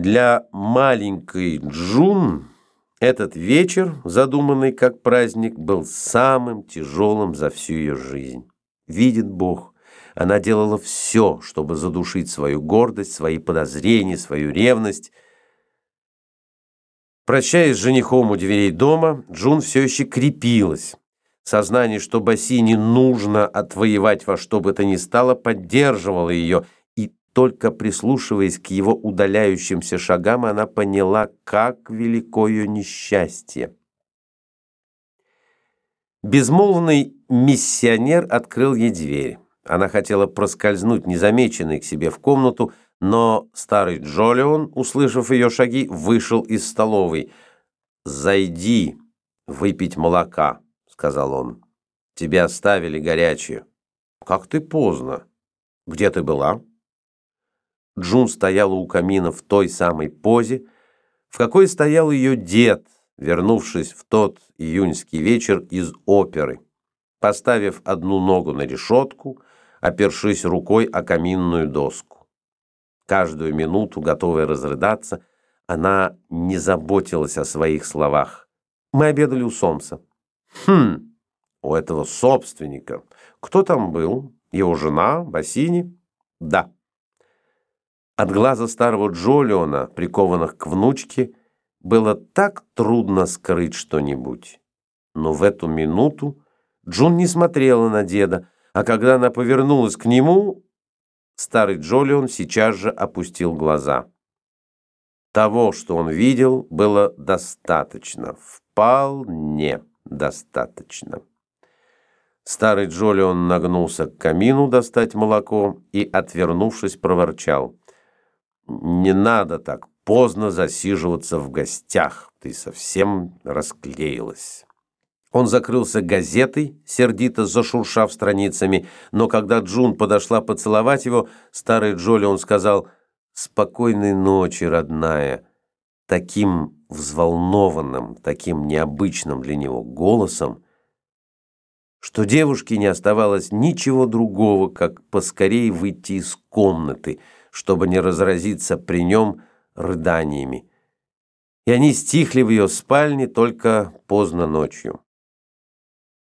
Для маленькой Джун этот вечер, задуманный как праздник, был самым тяжелым за всю ее жизнь. Видит Бог, она делала все, чтобы задушить свою гордость, свои подозрения, свою ревность. Прощаясь с женихом у дверей дома, Джун все еще крепилась. Сознание, что Бассини нужно отвоевать во что бы то ни стало, поддерживало ее – только прислушиваясь к его удаляющимся шагам, она поняла, как велико ее несчастье. Безмолвный миссионер открыл ей дверь. Она хотела проскользнуть незамеченной к себе в комнату, но старый Джолион, услышав ее шаги, вышел из столовой. «Зайди выпить молока», — сказал он. «Тебя оставили горячее». «Как ты поздно. Где ты была?» Джун стояла у камина в той самой позе, в какой стоял ее дед, вернувшись в тот июньский вечер из оперы, поставив одну ногу на решетку, опершись рукой о каминную доску. Каждую минуту, готовая разрыдаться, она не заботилась о своих словах. Мы обедали у Сомса. Хм, у этого собственника. Кто там был? Его жена, Бассини? Да. От глаза старого Джолиона, прикованных к внучке, было так трудно скрыть что-нибудь. Но в эту минуту Джун не смотрела на деда, а когда она повернулась к нему, старый Джолион сейчас же опустил глаза. Того, что он видел, было достаточно, вполне достаточно. Старый Джолион нагнулся к камину достать молоко и, отвернувшись, проворчал. Не надо так поздно засиживаться в гостях. Ты совсем расклеилась. Он закрылся газетой, сердито зашуршав страницами, но когда Джун подошла поцеловать его, старый Джоли он сказал «Спокойной ночи, родная». Таким взволнованным, таким необычным для него голосом, что девушке не оставалось ничего другого, как поскорее выйти из комнаты – чтобы не разразиться при нем рыданиями. И они стихли в ее спальне только поздно ночью.